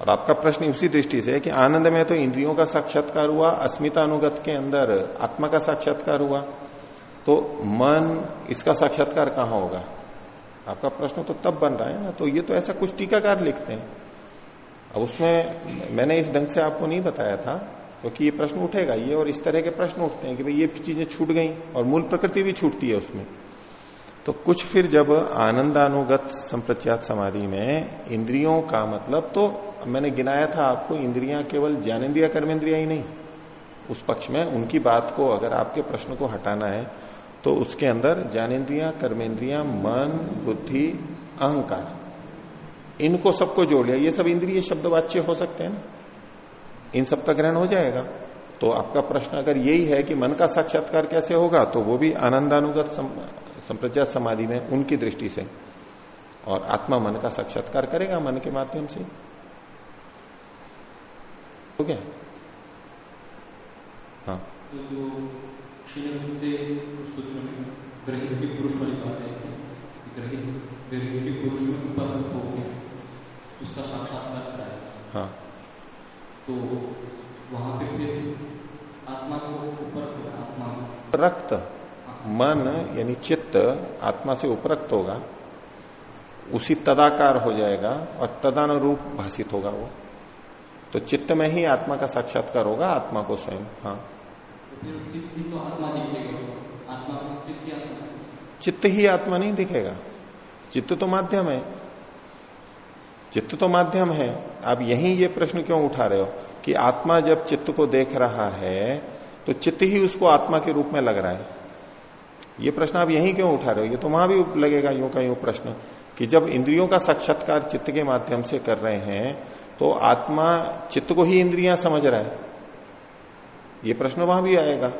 और आपका प्रश्न उसी दृष्टि से है कि आनंद में तो इंद्रियों का साक्षात्कार हुआ अस्मिता अनुगत के अंदर आत्मा का साक्षात्कार हुआ तो मन इसका साक्षात्कार कहाँ होगा? आपका प्रश्न तो तब बन रहा है ना तो ये तो ऐसा कुछ टीकाकार लिखते हैं। अब उसमें मैंने इस ढंग से आपको नहीं बताया था, क्योंकि ये प्रश्न उठेगा, ये और इस तरह के प्रश्न उठते हैं कि भाई ये चीज़ें छूट गई और मूल प्रकृति भी छूटती है उसमें। तो कुछ फिर जब आनंदानुगत संप्रत्यात समाधि में इंद्रियों का मतलब तो मैंने गिनाया था आपको, इंद्रियाँ केवल ज्ञानेन्द्रिया, कर्मेंद्रिया ही नहीं। उस पक्ष में उनकी बात को अगर आपके प्रश्न को हटाना है तो उसके अंदर ज्ञानेन्द्रिया, कर्मेंद्रिया, मन, बुद्धि, अहंकार इनको सबको जोड़ लिया। ये सब इंद्रिय शब्द वाच्य हो सकते हैं इन सब का ग्रहण हो जाएगा। तो आपका प्रश्न अगर यही है कि मन का साक्षात्कार कैसे होगा तो वो भी आनंदानुगत संप्रज्ञात समाधि में उनकी दृष्टि से। और आत्मा मन का साक्षात्कार करेगा मन के माध्यम से। हो गया? हाँ। तो पुरुष उसका साक्षात्कार हाँ। तो वहाँ पे फिर आत्मा को ऊपर आत्मा रक्त मन यानी चित्त आत्मा से उपरक्त होगा उसी तदाकार हो जाएगा और तदानुरूप भाषित होगा वो। तो चित्त में ही आत्मा का साक्षात्कार होगा आत्मा को स्वयं। हाँ। तो ही तो ही। चित्त ही आत्मा नहीं दिखेगा। चित्त तो माध्यम है। चित्त तो माध्यम है। आप यही ये प्रश्न क्यों उठा रहे हो कि आत्मा जब चित्त को देख रहा है तो चित्त ही उसको आत्मा के रूप में लग रहा है? ये प्रश्न आप यही क्यों उठा रहे हो? ये तो वहाँ भी लगेगा यूँ का यूँ प्रश्न कि जब इंद्रियों का साक्षात्कार चित्त के माध्यम से कर रहे हैं तो आत्मा चित्त को ही इंद्रियाँ समझ रहा है। ये प्रश्न वहाँ भी आएगा।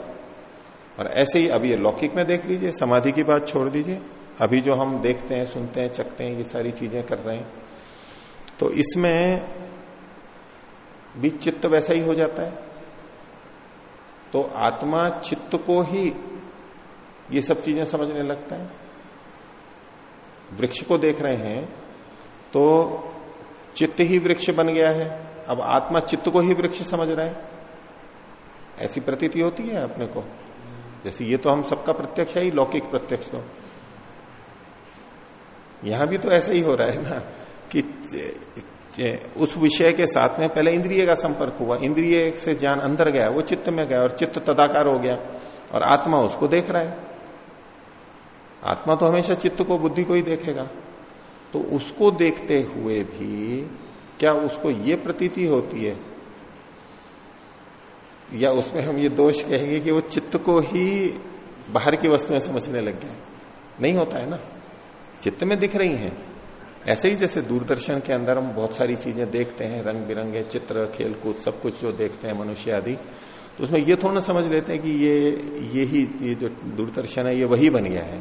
और ऐसे ही अभी ये लौकिक में देख लीजिए, समाधि की बात छोड़ दीजिए। अभी जो हम देखते हैं, सुनते हैं, चखते हैं, ये सारी चीज़ें कर रहे हैं तो इसमें भी चित्त वैसा ही हो जाता है। तो आत्मा चित्त को ही ये सब चीज़ें समझने लगता है। वृक्ष को देख रहे हैं तो चित्त ही वृक्ष बन गया है। अब आत्मा चित्त को ही वृक्ष समझ रहा है। ऐसी प्रतीति होती है अपने को। जैसे ये तो हम सबका प्रत्यक्ष है ही लौकिक प्रत्यक्ष तो। यहाँ भी तो ऐसा ही हो रहा है ना। कि उस विषय के साथ में पहले इंद्रिय का संपर्क हुआ। इंद्रिय से ज्ञान अंदर गया, वो चित्त में गया और चित्त तदाकार हो गया और आत्मा उसको देख रहा है। आत्मा तो हमेशा चित्त को, बुद्धि को ही देखेगा। तो उसको देखते हुए भी क्या उसको ये प्रतीति होती है? या उसमें हम ये दोष कहेंगे कि वो चित्त को ही बाहर की वस्तुएँ समझने लग गए नहीं होता है ना। चित्त में दिख रही हैं। ऐसे ही जैसे दूरदर्शन के अंदर हम बहुत सारी चीज़ें देखते हैं रंग बिरंगे चित्र, खेलकूद, सब कुछ जो देखते हैं, मनुष्य आदि तो उसमें ये थोड़ा समझ लेते हैं कि ये ये ही, ये जो दूरदर्शन है, ये वही बन गया है।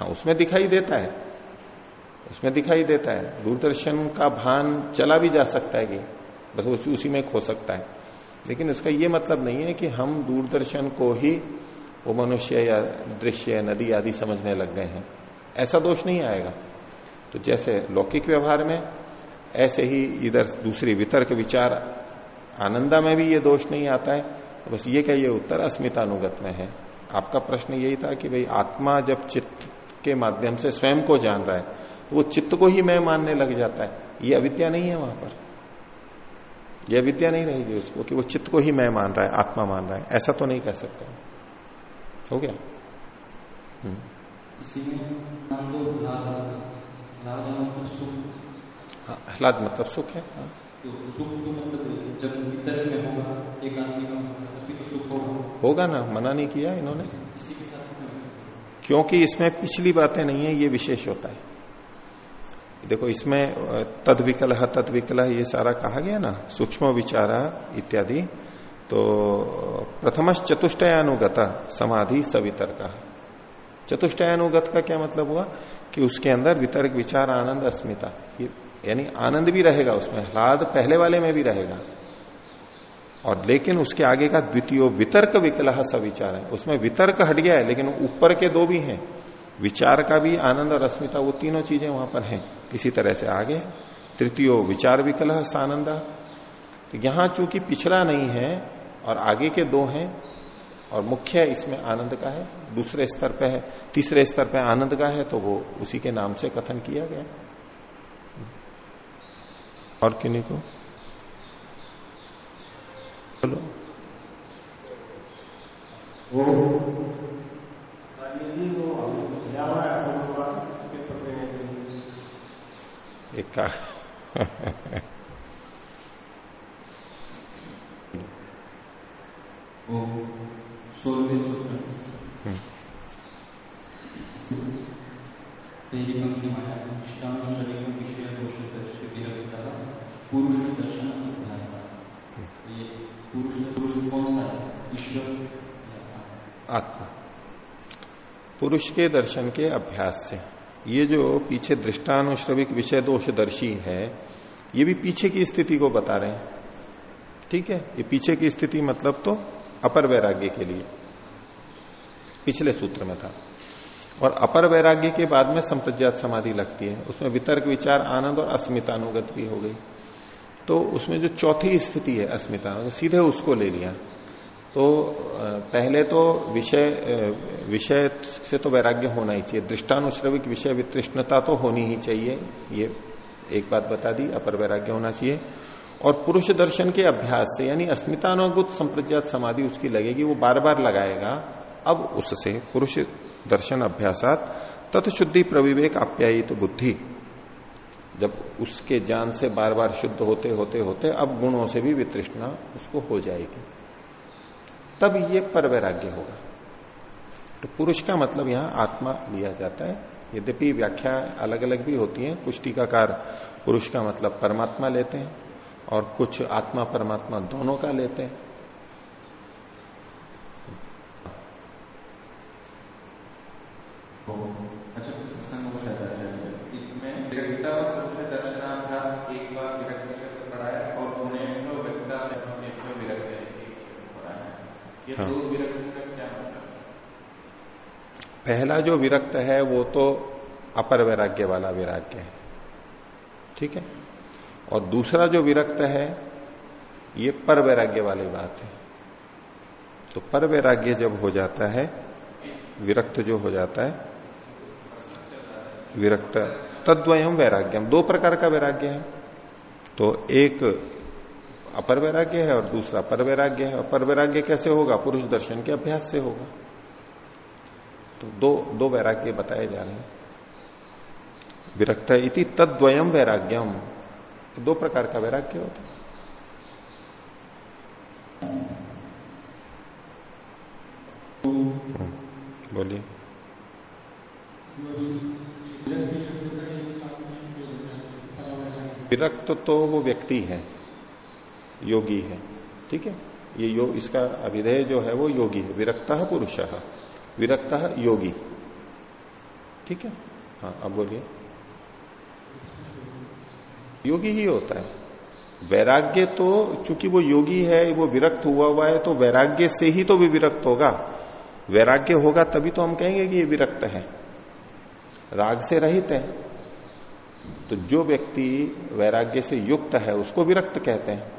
हाँ उसमें दिखाई देता है। उसमें दिखाई देता है। दूरदर्शन का भान चला भी जा सकता है कि बस उसी में खो सकता है। लेकिन उसका ये मतलब नहीं है कि हम दूरदर्शन को ही वो मनुष्य या दृश्य नदी आदि समझने लग गए हैं। ऐसा दोष नहीं आएगा। तो जैसे लौकिक व्यवहार में, ऐसे ही इधर दूसरी वितर्क विचार, आनंदा में भी ये दोष नहीं आता है। तो बस ये कहिए उत्तर, अस्मितानुगत में है। आपका प्रश्न यही था कि भाई आत्मा जब चित्त के माध्यम से स्वयं को जान रहा है तो वो चित्त को ही मैं मानने लग जाता है। ये अविद्या नहीं है वहाँ पर। यह विद्या नहीं रहेगी उसको कि वो चित्त को ही मैं मान रहा है, आत्मा मान रहा है। ऐसा तो नहीं कह सकते। हो गया? आह्लाद मतलब सुख है। हाँ। तो सुख तो मतलब जब भीतर में होगा एक आदमी का तो सुख होगा। होगा ना मना नहीं किया इन्होंने। इसी के साथ क्योंकि इसमें पिछली बातें नहीं है ये विशेष होता है। देखो इसमें तद विकल तद विकल ये सारा कहा गया ना सूक्ष्म विचारा इत्यादि। तो प्रथमश चतुष्टयानुगत समाधि सवितर्क। चतुष्टयानुगत का क्या मतलब हुआ? कि उसके अंदर वितर्क, विचार, आनंद, अस्मिता। यानी आनंद भी रहेगा उसमें ह्लाद पहले वाले में भी रहेगा। और लेकिन उसके आगे का द्वितीय वितर्क विकलह सविचार है। उसमें वितर्क हट गया है, लेकिन ऊपर के दो भी हैं। विचार का भी आनंद और अस्मिता, वो तीनों चीज़ें वहाँ पर हैं। इसी तरह से आगे, तृतीय विचार विकलह सानंदा। तो यहाँ चूँकि पिछला नहीं है, और आगे के दो हैं और मुख्य इसमें आनंद का है दूसरे स्तर पे है तीसरे स्तर पे आनंद का है तो वो उसी के नाम से कथन किया गया। और किन्हीं को? बोलो। वो एक का वो सोलहवें सूत्र पहली पंक्ति में आया इष्टानु शरीर विषय दोष दृष्टि विरक्ता पुरुष दर्शन अभ्यास ये पुरुष पुरुष कौन सा है? ईश्वर आत्मा। पुरुष के दर्शन के अभ्यास से। ये जो पीछे दृष्टानुश्रविक विषय दोषदर्शी है ये भी पीछे की स्थिति को बता रहे हैं। ठीक है? ये पीछे की स्थिति मतलब तो अपर वैराग्य के लिए। पिछले सूत्र में था। और अपर वैराग्य के बाद में संप्रज्ञात समाधि लगती है। उसमें वितर्क विचार, आनंद और अस्मितानुगत भी हो गई। तो उसमें जो चौथी स्थिति है अस्मिता सीधे उसको ले लिया। तो पहले तो विषय विषय से तो वैराग्य होना ही चाहिए। दृष्टानुश्रविक विषय वितृष्णता तो होनी ही चाहिए। ये एक बात बता दी, अपर वैराग्य होना चाहिए। और पुरुष दर्शन के अभ्यास से, यानी अस्मितानुगुत संप्रज्ञात समाधि उसकी लगेगी, वो बार बार लगाएगा। अब उससे पुरुष दर्शन अभ्यासात तत्शुद्धि प्रविवेक आप्यायित बुद्धि। जब उसके ज्ञान से बार बार शुद्ध होते होते होते, अब गुणों से भी वितृष्णा उसको हो जाएगी। तब ये पर वैराग्य होगा। तो पुरुष का मतलब यहाँ आत्मा लिया जाता है। यद्यपि व्याख्या अलग अलग भी होती है। कुछ टीकाकार पुरुष का मतलब परमात्मा लेते हैं। और कुछ आत्मा परमात्मा दोनों का लेते हैं। पहला जो विरक्त है वो तो अपर वैराग्य वाला वैराग्य है। ठीक है? और दूसरा जो विरक्त है, ये पर वैराग्य वाली बात है। तो पर वैराग्य जब हो जाता है, विरक्त जो हो जाता है, विरक्त तद्वयम वैराग्यम दो प्रकार का वैराग्य है। तो एक अपर वैराग्य है और दूसरा पर वैराग्य है। और पर वैराग्य कैसे होगा? पुरुष दर्शन के अभ्यास से होगा। तो दो दो वैराग्य बताए जा रहे हैं। विरक्त इति तद्वयम वैराग्यम तो दो प्रकार का वैराग्य होता है। हम्म, बोलिए। विरक्त तो वो व्यक्ति है योगी है ठीक है? ये यो इसका अभिधेय जो है वो योगी है। विरक्त पुरुष विरक्त योगी ठीक है? हाँ अब बोलिए। योगी ही होता है। वैराग्य तो चूँकि वो योगी है वो विरक्त हुआ हुआ है तो वैराग्य से ही तो भी विरक्त होगा। वैराग्य होगा तभी तो हम कहेंगे कि ये विरक्त है। राग से रहित है। तो जो व्यक्ति वैराग्य से युक्त है उसको विरक्त कहते हैं।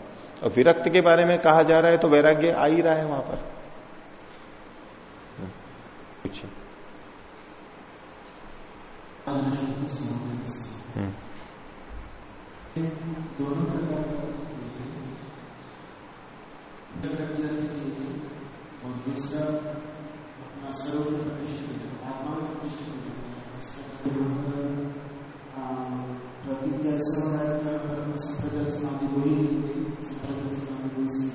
और विरक्त के बारे में कहा जा रहा है तो वैराग्य आ ही रहा है वहाँ पर। पूछिए। हम्म। दोनों प्रकार और दूसरा अपना स्वरूप प्रतिष्ठित आत्मा प्रतिष्ठित प्रतिज्ञा ऐसा हो रहा है। संप्रदाय समाधि दो ही संप्रदाय समाधि दो ही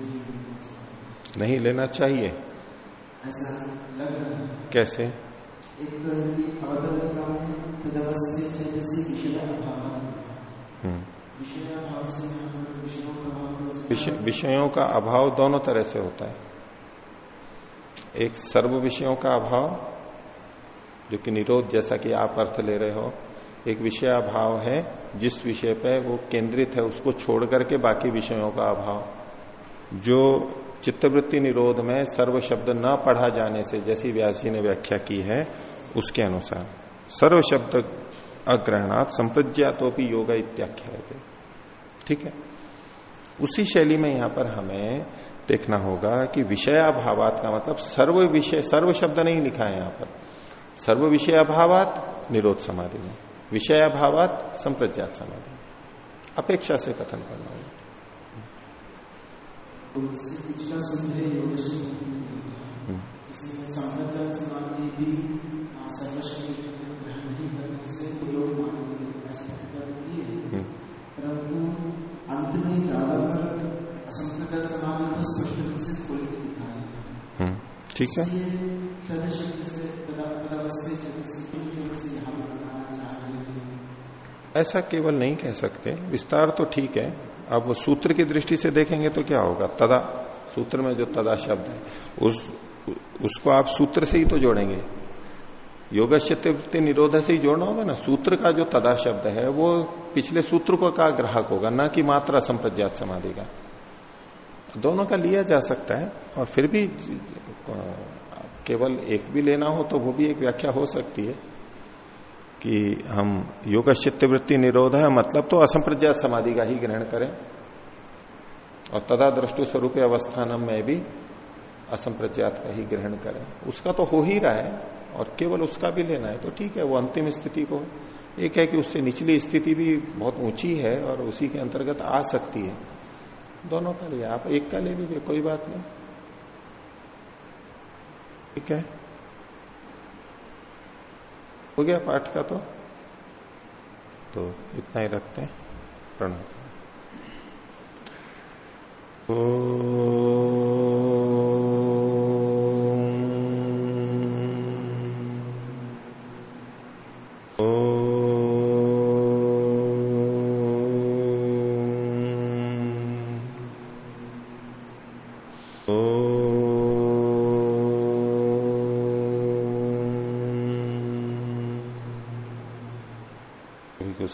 नहीं लेना चाहिए ऐसा लग रहा है कैसे एक अवतरण में तदवस्थित चेतसी विषय अभाव हम्म। विषय का अभाव दोनों तरह से होता है। एक सर्व विषयों का अभाव, जो कि निरोध जैसा कि आप अर्थ ले रहे हो, एक विषय अभाव है, जिस विषय पे वो केंद्रित है, उसको छोड़ करके बाकी विषयों का अभाव। जो चित्तवृत्ति निरोध में सर्व शब्द न पढ़ा जाने से, जैसी व्यास जी ने व्याख्या की है, उसके अनुसार। सर्व शब्द अग्रहणात संप्रज्ञातोपि योग इत्याख्या है ठीक है? उसी शैली में यहाँ पर हमें देखना होगा कि विषयाभावात का मतलब सर्व विषय सर्व शब्द नहीं लिखा है यहाँ पर। सर्व विषय अभावात निरोध समाधि में विषयाभावात संप्रज्ञात समाधि। में अपेक्षा से कथन करना होगा तो इससे पिछला सूत्र योग इसमें संप्रदाय समाधि भी सर्वशक्ति ग्रहण नहीं करने से योग मानेंगे में ज़्यादातर असंप्रदाय समाधि को स्पष्ट रूप से खोल के हम्म, ठीक है। से तदा तदावस्थित चेतसी योग से यहाँ बताना चाह रहे हैं। ऐसा केवल नहीं कह सकते। विस्तार तो ठीक है। अब वो सूत्र की दृष्टि से देखेंगे तो क्या होगा? तदा सूत्र में जो तदा शब्द है उस उसको आप सूत्र से ही तो जोड़ेंगे। योग चित्तवृत्ति निरोध से ही जोड़ना होगा ना? सूत्र का जो तदा शब्द है, वो पिछले सूत्र को का ग्राहक होगा, ना कि मात्र असंप्रज्ञात समाधि का। दोनों का लिया जा सकता है, और फिर भी केवल एक भी लेना हो तो वो भी एक व्याख्या हो सकती है कि हम योग चित्तवृत्ति निरोध है मतलब तो असंप्रज्ञात समाधि का ही ग्रहण करें। और तदा दृष्टु स्वरूप अवस्थान में भी असंप्रज्ञात का ही ग्रहण करें। उसका तो हो ही रहा है और केवल उसका भी लेना है तो ठीक है, वो अंतिम स्थिति को। एक है कि उससे निचली स्थिति भी बहुत ऊँची है और उसी के अंतर्गत आ सकती है। दोनों का लिया आप एक का ले लीजिए, कोई बात नहीं। ठीक है? हो गया पाठ का तो? तो इतना ही रखते हैं।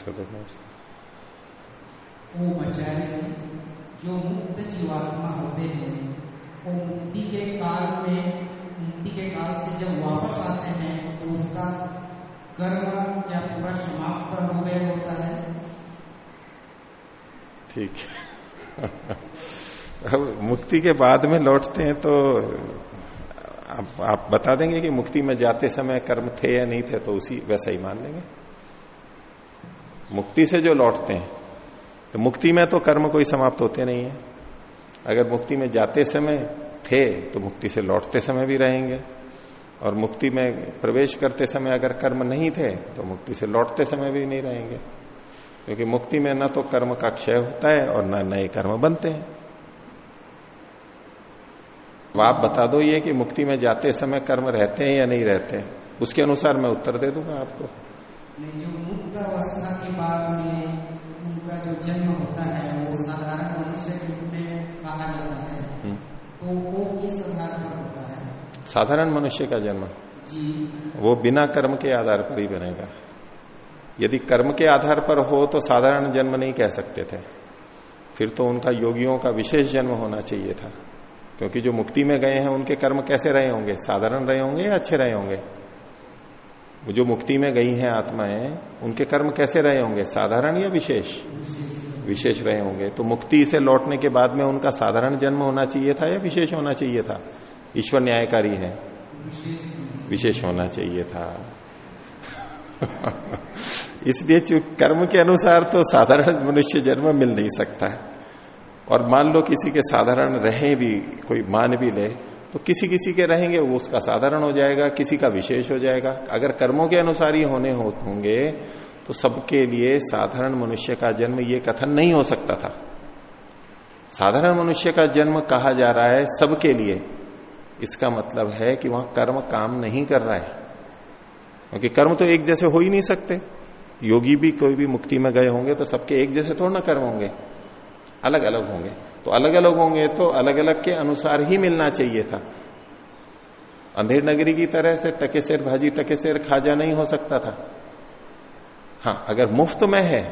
प्रणव वो आचार्य जी मुक्त जीवात्मा होते हैं वो मुक्ति के काल में मुक्ति के काल से जब वापस आते हैं तो उसका कर्म क्या पूरा समाप्त हो गया होता है। ठीक। है अब मुक्ति के बाद में लौटते हैं तो आप, आप बता देंगे कि मुक्ति में जाते समय कर्म थे या नहीं थे तो उसी वैसा ही मान लेंगे? मुक्ति से जो लौटते हैं तो मुक्ति में तो कर्म कोई समाप्त होते नहीं है। अगर मुक्ति में जाते समय थे तो मुक्ति से लौटते समय भी रहेंगे। और मुक्ति में प्रवेश करते समय अगर कर्म नहीं थे तो मुक्ति से लौटते समय भी नहीं रहेंगे। क्योंकि मुक्ति में न तो कर्म का क्षय होता है और न नए कर्म बनते हैं। तो आप बता दो ये कि मुक्ति में जाते समय कर्म रहते हैं या नहीं रहते उसके अनुसार मैं उत्तर दे दूँगा आपको। नहीं जो मुक्त अवस्था के बाद में उनका जो जन्म होता है वो साधारण मनुष्य के रूप में कहा जाता है। हम्म। तो वो किस आधार पर होता है? साधारण मनुष्य का जन्म। जी। वो बिना कर्म के आधार पर ही बनेगा। यदि कर्म के आधार पर हो तो साधारण जन्म नहीं कह सकते थे। फिर तो उनका योगियों का विशेष जन्म होना चाहिए था। क्योंकि जो मुक्ति में गए हैं उनके कर्म कैसे रहे होंगे? साधारण रहे होंगे या अच्छे रहे होंगे? जो मुक्ति में गई हैं आत्माएँ, उनके कर्म कैसे रहे होंगे? साधारण या विशेष? विशेष रहे होंगे। तो मुक्ति से लौटने के बाद में उनका साधारण जन्म होना चाहिए था या विशेष होना चाहिए था? ईश्वर न्यायकारी है। विशेष होना चाहिए था। इसलिए कर्म के अनुसार तो साधारण मनुष्य जन्म मिल नहीं सकता और मान लो किसी के साधारण रहे भी, कोई मान भी ले तो किसी किसी के रहेंगे, वो उसका साधारण हो जाएगा, किसी का विशेष हो जाएगा। अगर कर्मों के अनुसार ही होने होंगे तो सबके लिए साधारण मनुष्य का जन्म ये कथन नहीं हो सकता था। साधारण मनुष्य का जन्म कहा जा रहा है सबके लिए। इसका मतलब है कि वहाँ कर्म काम नहीं कर रहा है। क्योंकि कर्म तो एक जैसे हो ही नहीं सकते। योगी भी कोई भी मुक्ति में गए होंगे तो सबके एक जैसे थोड़ा ना कर्म होंगे। अलग अलग होंगे। तो अलग अलग होंगे तो अलग अलग के अनुसार ही मिलना चाहिए था। अंधेर नगरी की तरह से टके सेर भाजी, टके शेर खाजा नहीं हो सकता था। हाँ अगर मुफ़्त में है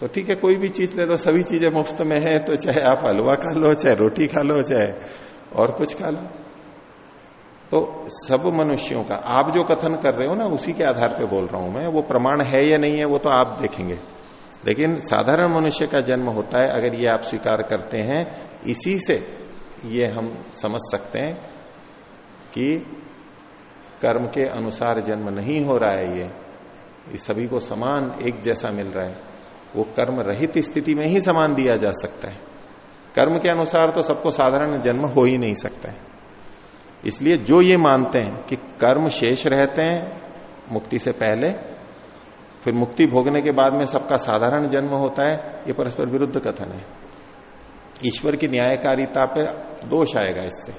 तो ठीक है, कोई भी चीज़ ले लो, सभी चीज़ें मुफ़्त में है तो चाहे आप हलवा खा लो, चाहे रोटी खा लो, चाहे और कुछ खा लो। तो सब मनुष्यों का, आप जो कथन कर रहे हो ना, उसी के आधार पे बोल रहा हूँ मैं, वो प्रमाण है या नहीं है, वो तो आप देखेंगे। लेकिन साधारण मनुष्य का जन्म होता है, अगर ये आप स्वीकार करते हैं, इसी से ये हम समझ सकते हैं कि कर्म के अनुसार जन्म नहीं हो रहा है ये। ये सभी को समान, एक जैसा मिल रहा है। वो कर्म रहित स्थिति में ही समान दिया जा सकता है। कर्म के अनुसार तो सबको साधारण जन्म हो ही नहीं सकता है। इसलिए जो ये मानते हैं कि कर्म शेष रहते हैं, मुक्ति से पहले फिर मुक्ति भोगने के बाद में सबका साधारण जन्म होता है, ये परस्पर विरुद्ध कथन है। ईश्वर की न्यायकारिता पे दोष आएगा इससे।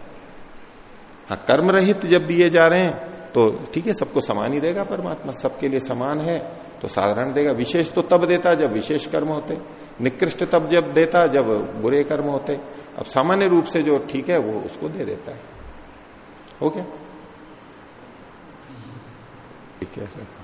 हाँ कर्म रहित जब दिए जा रहे हैं तो ठीक है, सबको समान ही देगा परमात्मा, सबके लिए समान है तो साधारण देगा, विशेष तो तब देता जब विशेष कर्म होते, निकृष्ट तब जब देता जब बुरे कर्म होते, अब सामान्य रूप से जो ठीक है, वो उसको दे देता है गया? ठीक है, सर।